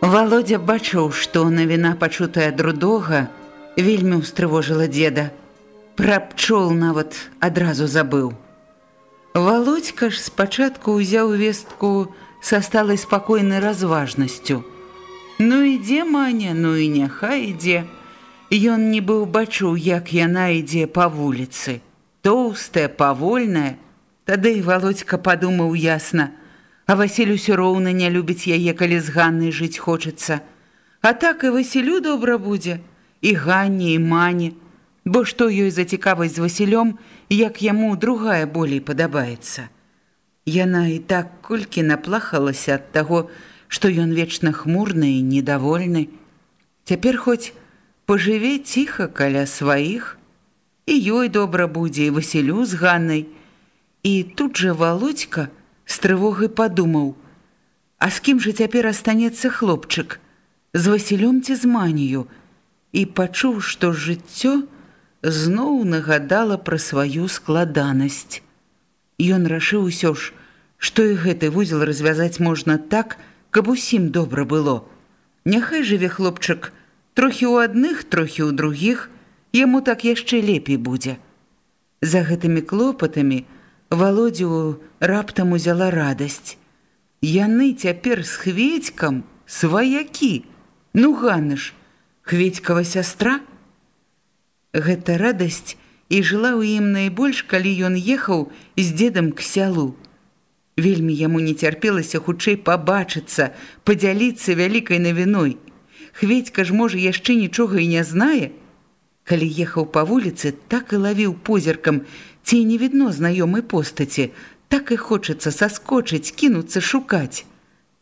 Володя бачыў, што навіна пачутая друдога вельмі ўстрывожыла деда. Пра пчол нават адразу забыў. Володька ж спачатку ўзяў вестку са сталай спакойнай разважнасцю. Ну ідзе маня, ну і няхай ідзе. Ён не быў бачыў, як яна ідзе па вуліцы. Тоўстая, павольная. Тады Володька падумаў ясна, А Васіль усё роўна не любіць яе, калі з Ганнай жыць хочацца. А так і Васілю добра будзе, і Ганне, і мані. Бо што ёй за цікавасць з Васілём, як яму другая болей падабаецца. Яна і так колькі наплахалася ад таго, што ён вечна хмурны і недовольны. Цяпер хоць пажыве ціха каля сваіх, і ёй добра будзе і Васілю з Ганнай. І тут жа Володька, з трывогай падумаў: А з кім жа цяпер астанецца хлопчык, з Васілём ці з манію, і пачуў, што жыццё зноў нагадала пра сваю складанасць. Ён рашыў усё ж, што і гэты вузел развязаць можна так, каб усім добра было. Няхай жыве хлопчык, трохі ў адных, трохі ў другіх, яму так яшчэ лепей будзе. За гэтымі клопатамі, Володю раптам узяла радасць. Яны цяпер з хведькам сваякі. Ну ганыш, хведькава сястра. Гэта радасць і жыла ў ім найбольш, калі ён ехаў з дзедам к сялу. Вельмі яму не цярпелася хутчэй пабачыцца, падзяліцца вялікай навіной. Хведька ж можа яшчэ нічога і не знае. Калі ехаў па вуліцы, так і лавіў позіркам, ці не відно знаёмай постаці, так і хочацца саскочыць, кінуцца шукаць.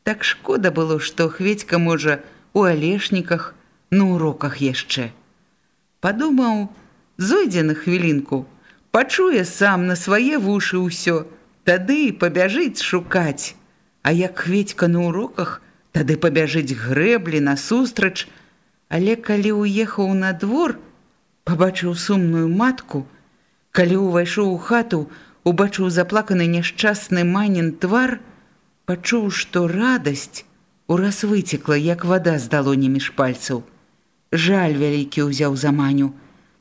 Так шкода было, што хведька можа у алешніках, на уроках яшчэ. Падумаў, зойдзе на хвілінку, пачуе сам на свае вушы ўсё, тады пабяжыць шукаць. А як хведька на уроках, тады пабяжыць грэблі насустрач, Але калі ўехаў на двор, пабачыў сумную матку, Калі ўвайшоў у хату, убачыў заплаканы няшчасны манін твар, пачуў, што радасць ураз выцекла, як вада з далоні між пальцаў. Жаль вялікі ўзяў за маню.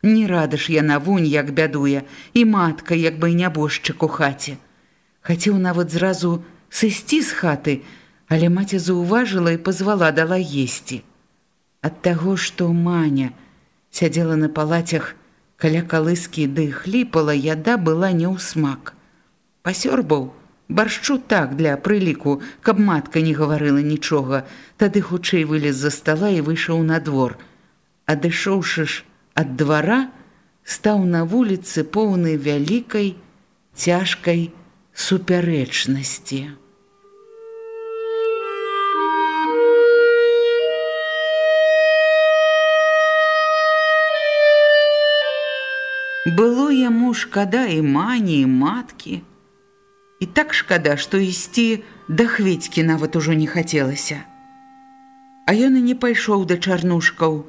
Не рада ж яна вунь, як бядуе, і матка, як бы нябожчык у хаце. Хацеў нават зразу сысці з хаты, але маці заўважыла і пазвала дала есці. Ад таго, што маня сядзела на палацях, Каля калыскі ды хліпала яда была не ў смак. Пасёрбаў, баршчу так для прыліку, каб матка не гаварыла нічога, тады хутчэй вылез за стала і выйшаў на двор. Адышоўшы ж ад двара, стаў на вуліцы поўнай вялікай, цяжкай супярэчнасці. Было яму шкада і мані і маткі. І так шкада, што ісці да хведькі нават ужо не хацелася. А ён і не пайшоў да чарнушкаў.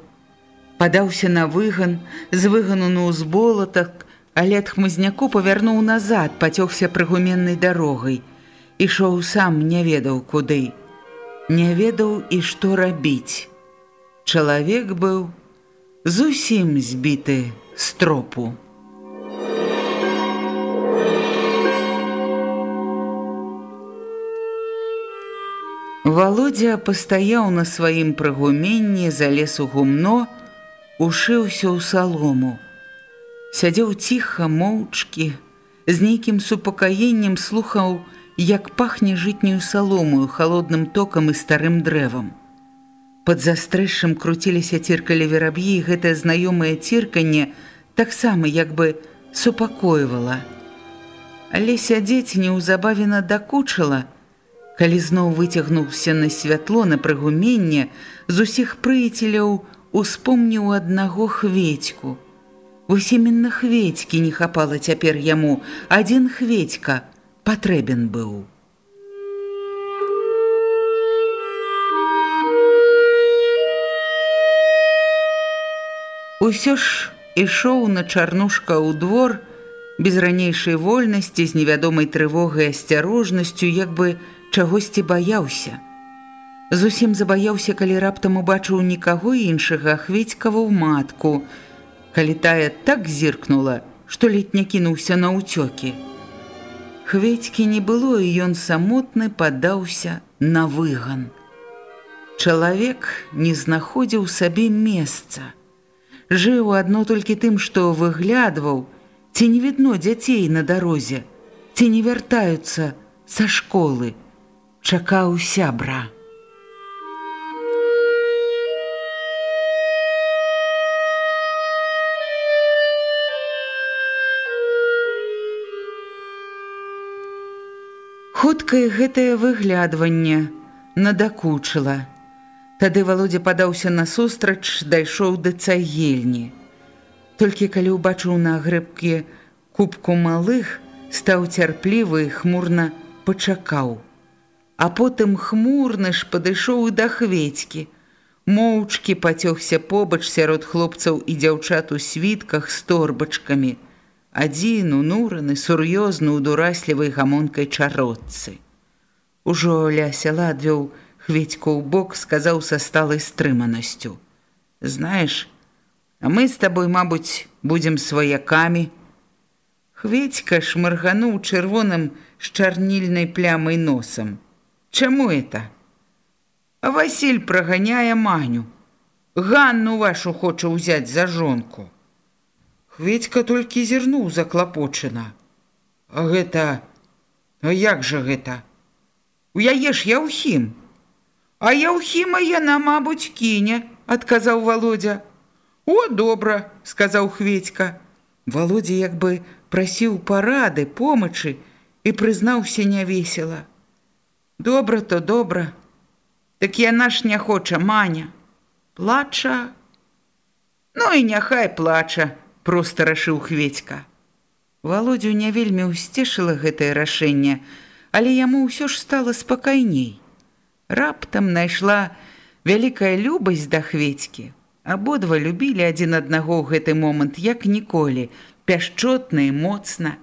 Падаўся на выган, з выгану на ўзболатах, але ад хмызняку павярнуў назад, пацёгся прыгуменнай дарогай. Ішоў сам не ведаў куды. Не ведаў і што рабіць. Чалавек быў зусім збіты з тропу. Володя пастаяў на сваім прыгуменні, залез у гумно, ушыўся ў салому. Сядзеў ціха, моўчкі, з нейкім супакаеннем слухаў, як пахне жытнюю саломую холодным токам і старым дрэвам. Пад застрэшшым круціліся ціркалі вераб'і, гэтае знаёмае цірканне таксама як бы супакойвала. Але сядзець неўзабаве надакучыла, калі зноў выцягнуўся на святло на прыгуменне, з усіх прыяцеляў успомніў аднаго хведьку. Вось іменна хведькі не хапала цяпер яму, адзін хведька патрэбен быў. Усё ж ішоў на чарнушка ў двор без ранейшай вольнасці з невядомай трывогай асцярожнасцю, як бы чагосьці баяўся. Зусім забаяўся, калі раптам убачыў нікаго іншага хведькава ў матку, калі тая так зіркнула, што ледь не кінуўся на ўцёкі. Хведькі не было, і ён самотны падаўся на выган. Чалавек не знаходзіў сабе месца. Жыў адно толькі тым, што выглядваў, ці не відно дзяцей на дарозе, ці не вяртаюцца са школы, чакаў сябра. Хуткае гэтае выглядванне надакучыла. Тады Володя падаўся насустрач, дайшоў да цагельні. Толькі калі ўбачыў на грэбкі кубку малых, стаў цярплівы і хмурна пачакаў. А потым хмурны ж падышоў і да хведькі. Моўчкі пацёгся побач сярод хлопцаў і дзяўчат у світках з торбачкамі – адзін унураны сур'ёзны ў дураслівай гамонкай чародцы. Ужо ля сяла адвёў хведьку ў бок, сказаў са сталай стрыманасцю: « Знаеш, а мы з табой, мабуць, будзем сваякамі. Хведька шмыргануў чырвоным з чарнільнай плямай носам. Чаму это? Васіль праганяе маню. Ганну вашу хоча ўзяць за жонку. Хведька толькі зірнуў заклапочана. А гэта, А як жа гэта? У яе ж яўхім. А яўхіма яна, мабуць, кіне, адказаў Володя. О, добра, сказаў Хведька. Володя як бы прасіў парады, помачы і прызнаўся нявесела. Добра то добра. Так яна ж не хоча маня. Плача. Ну і няхай плача, просто рашыў хведька. Володю не вельмі ўсцешыла гэтае рашэнне, але яму ўсё ж стала спакайней. Раптам найшла вялікая любасць да хведькі. Абодва любілі адзін аднаго ў гэты момант як ніколі, пяшчотна і моцна.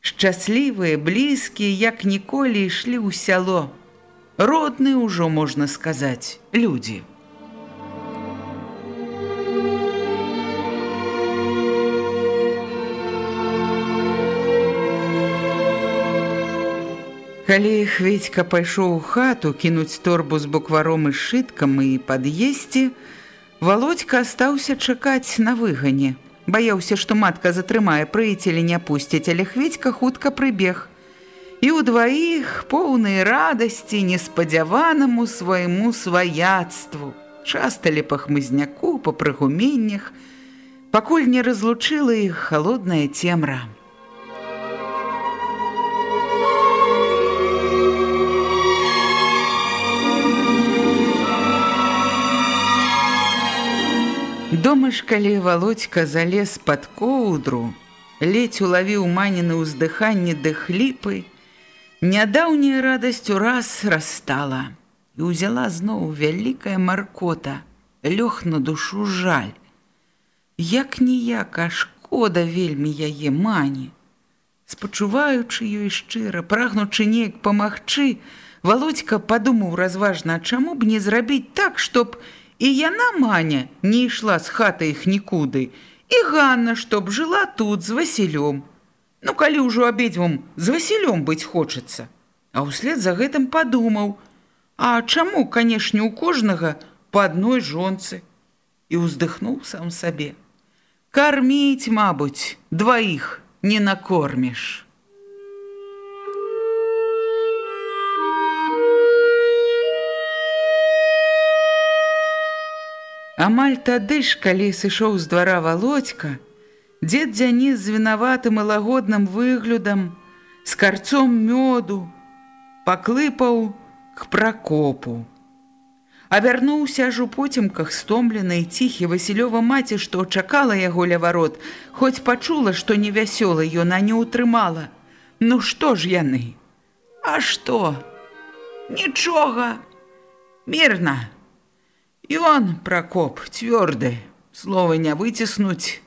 Шчаслівыя, блізкія, як ніколі ішлі ў сяло. Родны ўжо можна сказаць, людзі. Калі хведька пайшоў у хату кінуць торбу з букваром і шыткам і пад'есці, Володька астаўся чакаць на выгане. Баяўся, што матка затрымае прыцелі не пусціць, але хведька хутка прыбег. І ў дваіх поўнай радасці неспадзяванаму свайму сваяцтву. Часталі па хмызняку, па прыгуменнях, пакуль не разлучыла іх холодная цемра. Дома ж калі володька залез пад коўдру, ледзь улавіў маніны ўздыханне ды хліпы, нядаўняя радасць ураз расстала і ўзяла зноў вялікая маркота, лёг на душу жаль. Як ніяка шкода вельмі яе мані. Спачуваючы ёй шчыра, прагнучы неяк памагчы, володька падумаў разважна, чаму б не зрабіць так, чтоб, І яна маня не ішла з хаты іх нікуды, і Ганна, чтоб жыла тут з Васілём. Ну калі ўжо абедзвам з Васілём быць хочацца. А ўслед за гэтым падумаў: « А чаму, канешне, у кожнага па адной жонцы. і ўздыхнуў сам сабе. Карміць, мабуць, дваіх не накорміш. Амаль тады ж, калі сышоў з двара володька, дзед дзяніс з вінаватым і лагодным выглядам, з карцом мёду, паклыпаў к пракопу. А вярнуўся аж у потемках стомленай ціхі Васілёва маці, што чакала яго ля варот, хоць пачула, што невясёла ёна не ўтрымала. Ну што ж яны? А што? Нічога. Мірна. Ён, пракоп, цвёрды, словы не выціснуць.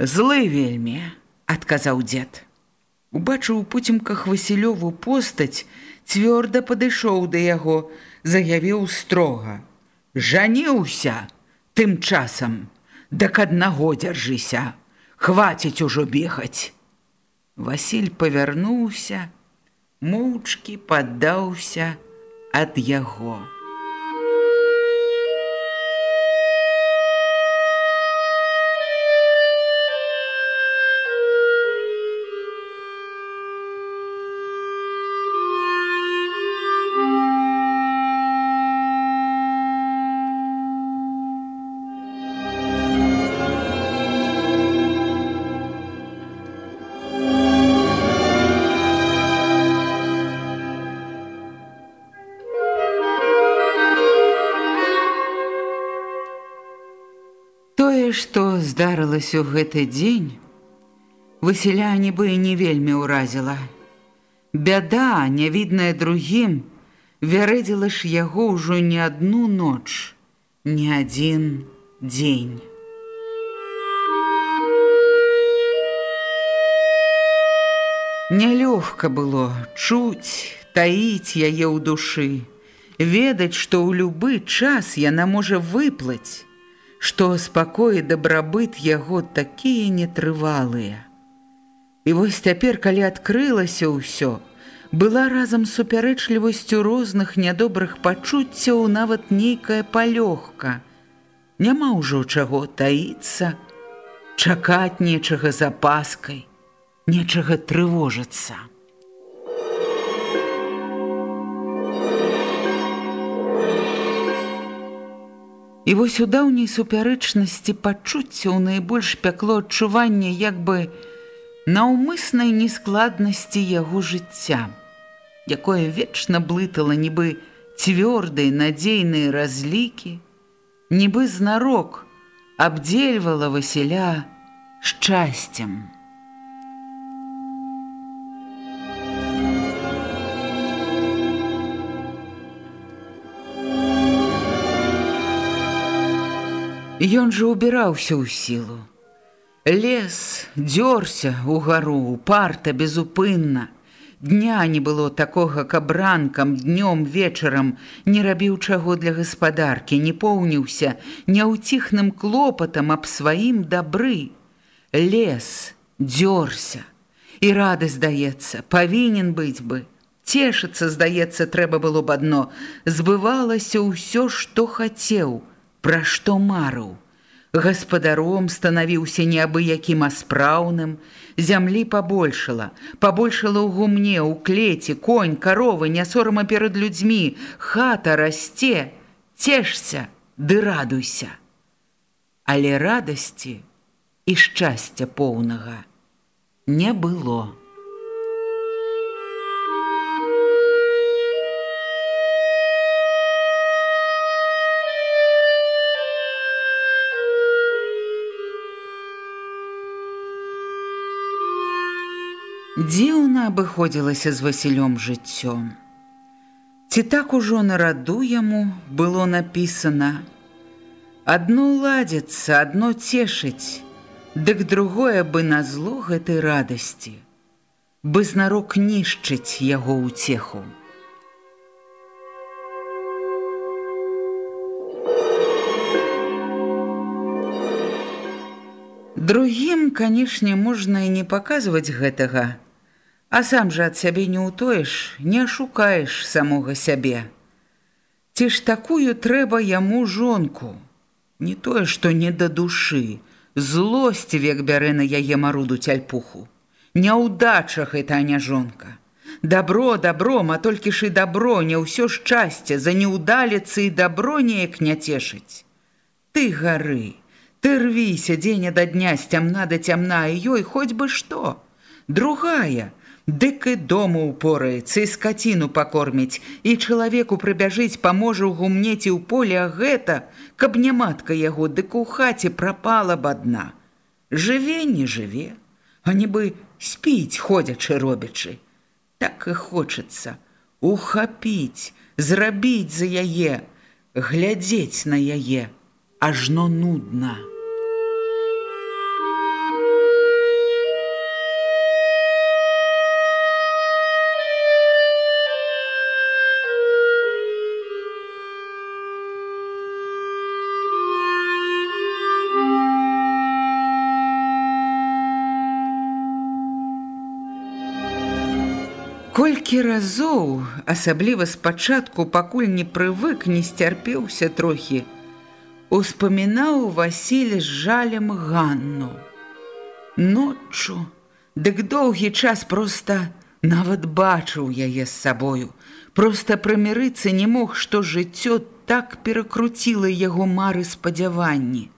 Злы вельмі, адказаў дзед. Убачыў у пуцемках Васілёву постаць, цвёрда падышоў да яго, заявіў строга: « Жаніўся тым часам, дак аднаго дзяржыся, хваціць ужо бегаць. Васіль павярнуўся, моўчкі паддаўся ад яго. Здарылася ў гэты дзень, Васіля нібы не вельмі ўразіла. Бяда, нявідная другім, вярэдзіла ж яго ўжо не адну ноч, не адзін дзень. Нялёгка было чуць, таіць яе ў душы, ведаць, што ў любы час яна можа выплаць, што спакой дабрабыт яго такія нетрывалыя. І вось цяпер, калі адкрылася ўсё, была разам супярэчлівасцю розных нядобрых пачуццяў нават нейкая палёгка. Няма ўжо чаго таіцца, чакаць нечага запаскай, нечага трывожацца. І вось у даўняй супярэчнасці пачуцця ў найбольш пякло адчування як бы наўмыснай нескладнасці яго жыцця, якое вечна блытала нібы цвёрдай надзейныя разлікі, нібы знарок абдзельвала Васіля шчасцем. Ён жа убіраўся ў сілу. Лес дзёрся ў гару, парта безупынна. Дня не было такога, каб ранкам, днём, вечарам не рабіў чаго для гаспадаркі, не поўніўся няўціхным клопатам аб сваім дабры. Лес дзёрся. І рады, здаецца, павінен быць бы. Цешыцца, здаецца, трэба было б адно. Збывалася ўсё, што хацеў – пра што марыў. Гаспадаром станавіўся неабыякім аспраўным, зямлі пабольшала, пабольшала ў гумне, у клеці, конь, каровы, не сорама перад людзьмі, хата расце, цешся, ды радуйся. Але радасці і шчасця поўнага не было. Дзіўна абыходзілася з Васілём жыццём. Ці так ужо на раду яму было напісана: Адно ладзіцца, адно цешыць, дык другое бы на зло гэтай радасці, бы знарок нішчыць яго ўцеху. Другім, канешне, можна і не паказваць гэтага, А сам жа ад сябе не ўтоеш, не шукаеш самога сябе. Ці ж такую трэба яму жонку, Не тое, што не да душы, злосць век бярэ на яе маруду цяльпуху. Няўдача гэта не жонка. Дабро, дабро, а толькі ж і дабро, не ўсё шчасце, за неўдаліцы і дабро неяк не цешыць. Ты гары, ты рвіся дзеня да дня з цямна да цямна, і ёй хоць бы што. Другая, Дык і дому упораецца і скаціну пакорміць, і чалавеку прыбяжыць паможа ў гумнеці ў поле, а гэта, каб не матка яго, дык у хаце прапала б адна. Жыве не жыве, а нібы спіць ходзячы робячы. Так і хочацца ухапіць, зрабіць за яе, глядзець на яе, ажно нудна. Колькі разоў, асабліва спачатку, пакуль не прывык, не сцярпеўся трохі, успамінаў Васілі з жалем Ганну. Ноччу, дык доўгі час проста нават бачыў яе з сабою, проста прымірыцца не мог, што жыццё так перакруціла яго мары спадзяванні.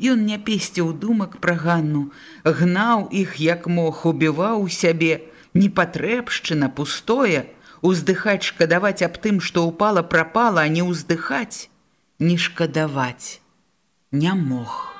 Ён не песціў думак пра Ганну, гнаў іх як мог, убіваў сябе, непатрэбшчына пустое, уздыхаць шкадаваць аб тым, што ўпала прапала, а не ўздыхаць, не шкадаваць, не мог.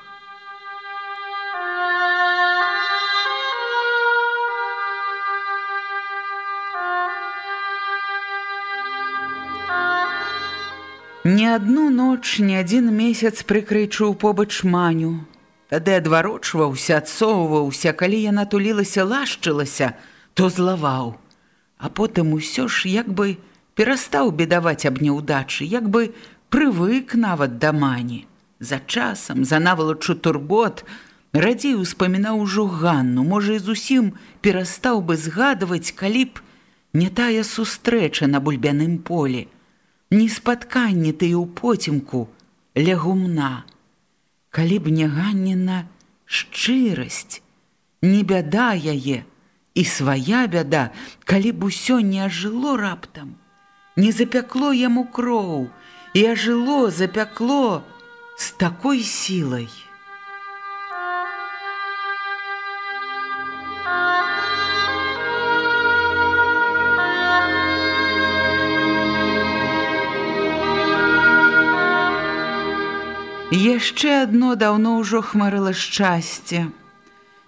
Ні адну ноч, ні адзін месяц прыкрычуў побач маню. Тады адварочваўся, адсоўваўся, калі яна тулілася, лашчылася, то злаваў, а потым усё ж як бы перастаў бедаваць аб няўдачы, як бы прывык нават да мані. За часам, за навалачу турбот, радзей успамінаў ужо Ганну, можа, і зусім перастаў бы згадваць, калі б не тая сустрэча на бульбяным полі, не спатканне ты ў поцемку ля гумна. Калі б не ганнена шчырасць, не бяда яе, І свая бяда, калі б усё не ажыло раптам, не запякло яму кроў, і ажыло, запякло з такой сілай. Яшчэ адно даўно ўжо хмарыла шчасце,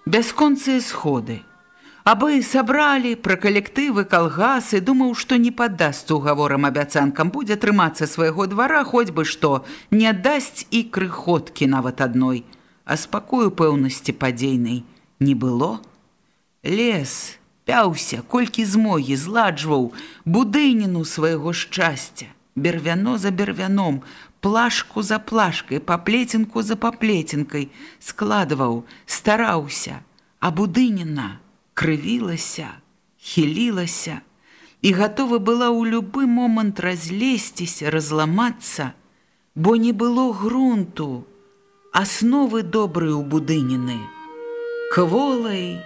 бясконцыя сходы. Абы сабралі пра калектывы калгасы, думаў, што не паддасць угаворам абяцанкам, будзе трымацца свайго двара, хоць бы што, не аддасць і крыхоткі нават адной, а спакою пэўнасці падзейнай не было. Лес пяўся, колькі змогі зладжваў будыніну свайго шчасця, бервяно за бервяном, плашку за плашкай, паплецінку за паплецінкай складваў, стараўся, а будыніна, крывілася, хілілася і гатова была ў любы момант разлезціся, разламацца, бо не было грунту, асновы добры ў будыніны, кволай,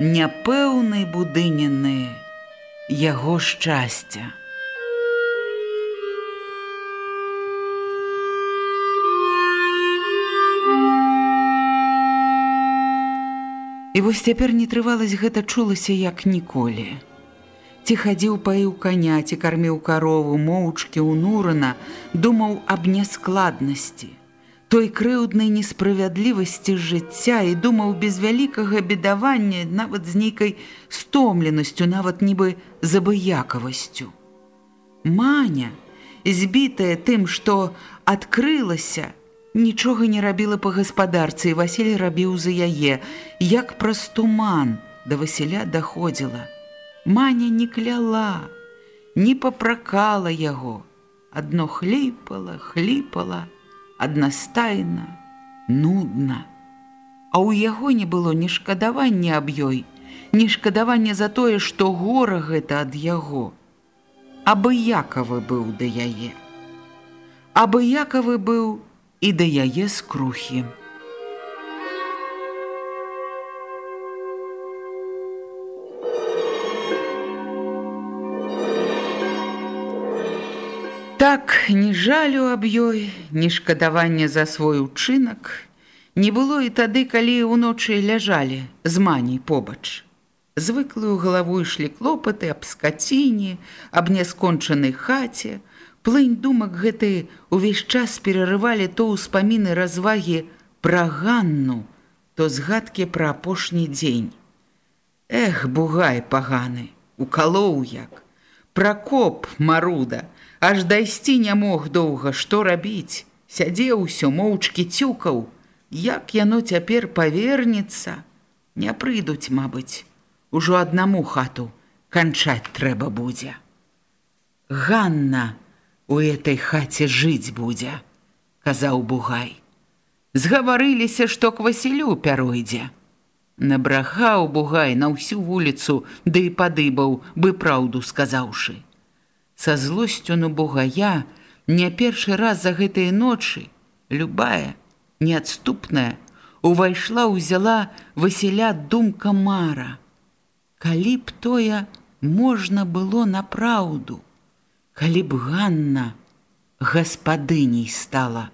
няпэўнай будыніны яго шчасця. І вось цяпер не трывалась гэта чулася як ніколі. Ці хадзіў паіў каня, ці карміў карову, моўчкі ўнурана, думаў аб няскладнасці, той крыўднай несправядлівасці жыцця і думаў без вялікага бедавання, нават з нейкай стомленасцю, нават нібы забыякавасцю. Маня, збітая тым, што адкрылася, нічога не рабіла па гаспадарцы і Васіль рабіў за яе, як праз туман да Васіля даходзіла. Маня не кляла, не папракала яго, адно хліпала, хліпала, аднастайна, нудна. А ў яго не было ні шкадавання аб ёй, ні шкадавання за тое, што гора гэта ад яго. Абыякавы быў да яе. Абыякавы быў, і да яе скрухі. Так ні жалю аб ёй, ні шкадавання за свой учынак, не было і тады, калі ўночы ляжалі з мані побач. Звыклую галаву ішлі клопаты аб скаціне, аб няскончанай хаце, плынь думак гэты увесь час перарывалі то ўспаміны развагі пра ганну, то згадкі пра апошні дзень. Эх, бугай паганы, укалоў як, Пракоп маруда, аж дайсці не мог доўга, што рабіць, сядзеў усё моўчкі цюкаў, як яно цяпер павернецца, не прыйдуць, мабыць, ужо аднаму хату канчаць трэба будзе. Ганна у этой хаце жыць будзе, казаў бугай. Згаварыліся, што к Васілю пяройдзе. Набрахаў бугай на ўсю вуліцу, ды да і падыбаў, бы праўду сказаўшы са злосцю на бугая не першы раз за гэтыя ночы любая неадступная увайшла ўзяла Васіля думка мара калі б тое можна было на праўду калі б Ганна гаспадыняй стала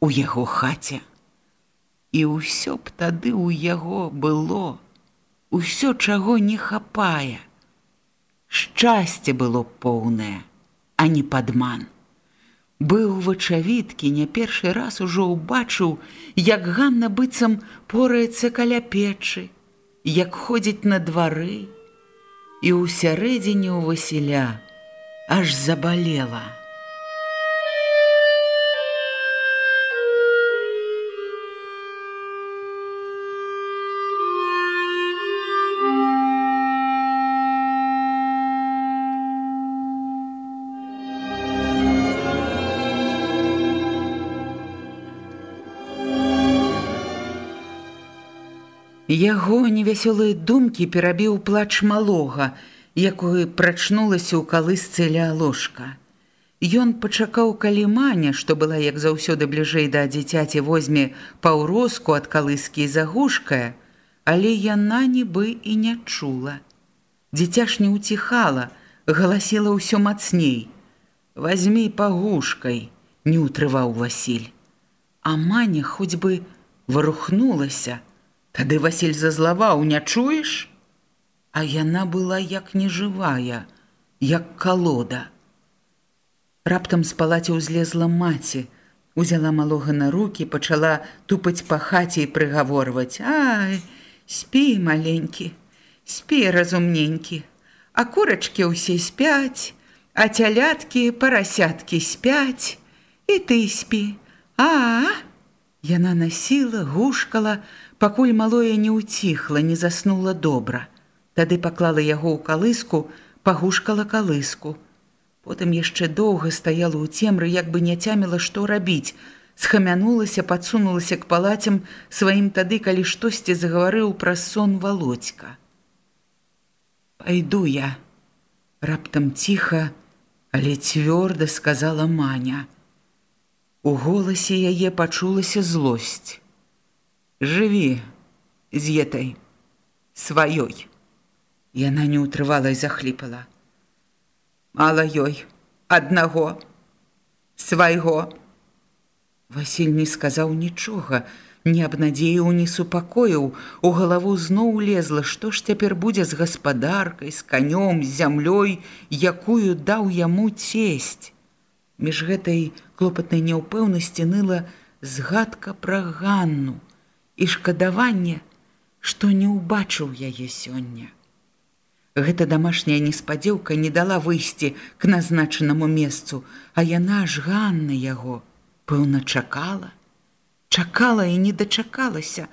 у яго хаце і ўсё б тады ў яго было усё чаго не хапае шчасце было поўнае, а не падман. Быў вачавіткі не першы раз ужо ўбачыў, як Ганна быццам пораецца каля печы, як ходзіць на двары, і ў сярэдзіне ў Васіля аж забалела. Яго невясёлыя думкі перабіў плач малога, якой прачнулася ў калысцы ля ложка. Ён пачакаў калі маня, што была як заўсёды бліжэй да дзіцяці возьме паўроску ад калыскі загушкая, але яна нібы і не чула. Дзіця ж не ўціхала, галасіла ўсё мацней. Вазьмі пагушкай, не ўтрываў Васіль. А маня хоць бы варухнулася, Тады Васіль зазлаваў, не чуеш? А яна была як нежывая, як калода. Раптам з палаці ўзлезла маці, узяла малога на руки, пачала тупаць па хаце і прыгаворваць: « Ай, спі маленькі, спі разумненькі, А курачкі ўсе спяць, а цяляткі парасяткі спяць, і ты спі. А, -а, -а Яна насіла, гушкала, пакуль малое не ўціхла, не заснула добра. Тады паклала яго ў калыску, пагушкала калыску. Потым яшчэ доўга стаяла ў цемры, як бы не цяміла, што рабіць, схамянулася, падсунулася к палацям сваім тады, калі штосьці загаварыў пра сон володька. Пайду я, раптам ціха, але цвёрда сказала маня. У голасе яе пачулася злосць. Жыві з етай сваёй. Яна не ўтрывала і захліпала. Мала ёй аднаго свайго. Васіль не сказаў нічога, не абнадзеяў, не супакоіў, у галаву зноў лезла, што ж цяпер будзе з гаспадаркай, з канём, з зямлёй, якую даў яму цесть. Між гэтай клопатнай няўпэўнасці ныла згадка пра ганну і шкадаванне, што не ўбачыў яе сёння. Гэта дамашняя неспадзеўка не дала выйсці к назначанаму месцу, а яна ж ганна яго, пэўна чакала, чакала і не дачакалася,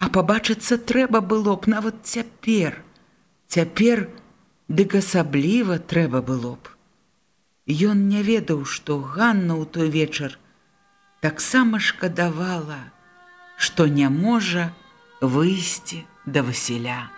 а пабачыцца трэба было б нават цяпер. Цяпер дык асабліва трэба было б. Ён не ведаў, што Ганна ў той вечар таксама шкадавала, што не можа выйсці да Васіля.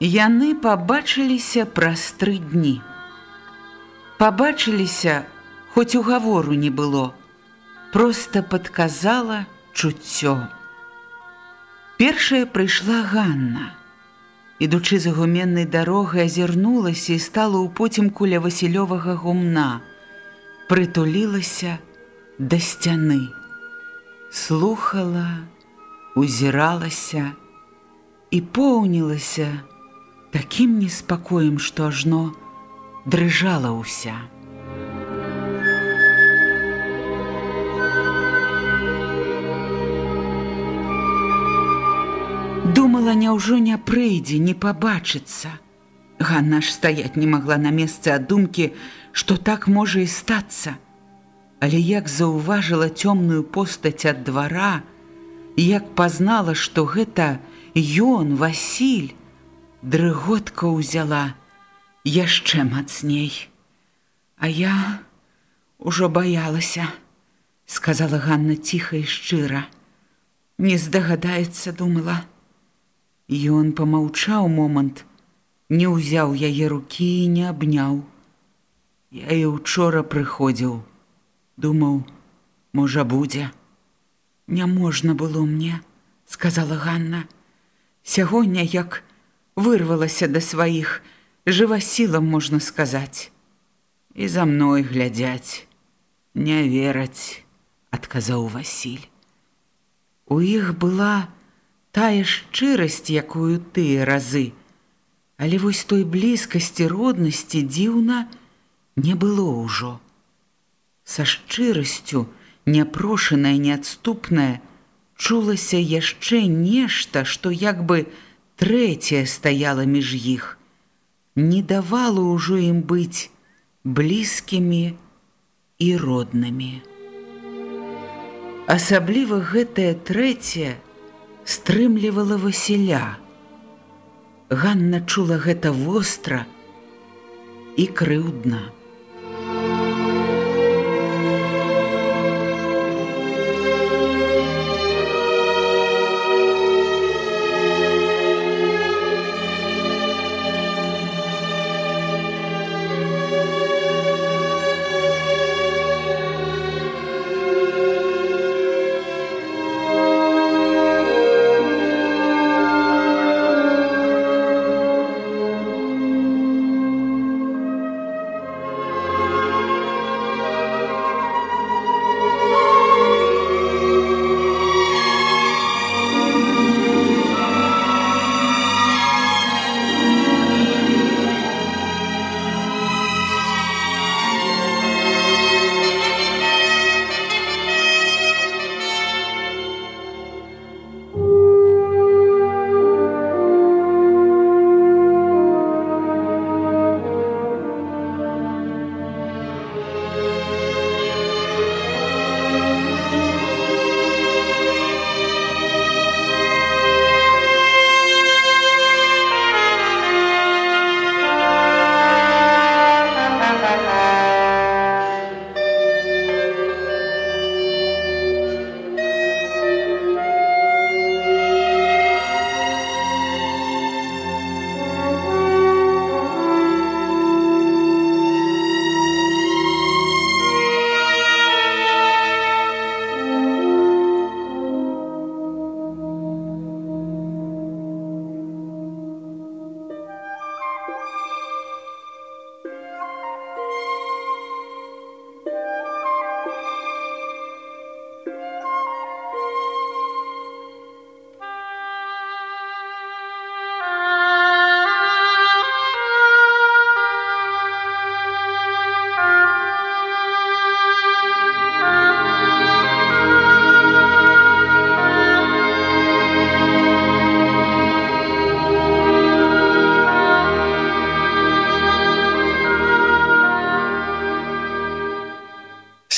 Яны пабачыліся праз тры дні. Пабачыліся, хоць угавору не было, просто падказала чуццё. Першая прыйшла Ганна. Ідучы за гуменнай дарогай азірнулася і стала ў потімку ля васілёвага гумна, прытулілася да сцяны, слухала, узіралася і поўнілася такім неспакоем, што ажно дрыжала ўся. Думала, няўжо не прыйдзе, не пабачыцца. Ганна ж стаяць не магла на месцы ад думкі, што так можа і стацца. Але як заўважыла цёмную постаць ад двара, як пазнала, што гэта ён, Васіль, дрыготка ўзяла яшчэ мацней. А я ўжо баялася, сказала Ганна ціха і шчыра. Не здагадаецца, думала, Ён помаўчаў момант, не ўзяў яе рукі і не абняў. Я і учора прыходзіў, думаў, можа будзе. Не можна было мне, сказала Ганна. Сягоння як вырвалася да сваіх, жыва сілам можна сказаць. І за мной глядзяць, не вераць, адказаў Васіль. У іх была, тая шчырасць, якую тыя разы. Але вось той блізкасці роднасці дзіўна не было ўжо. Са шчырасцю, няпрошаная, неадступная, чулася яшчэ нешта, што як бы трэцяе стаяла між іх, не давала ўжо ім быць блізкімі і роднымі. Асабліва гэтае трэцяе, стрымлівала Васіля. Ганна чула гэта востра і крыўдна.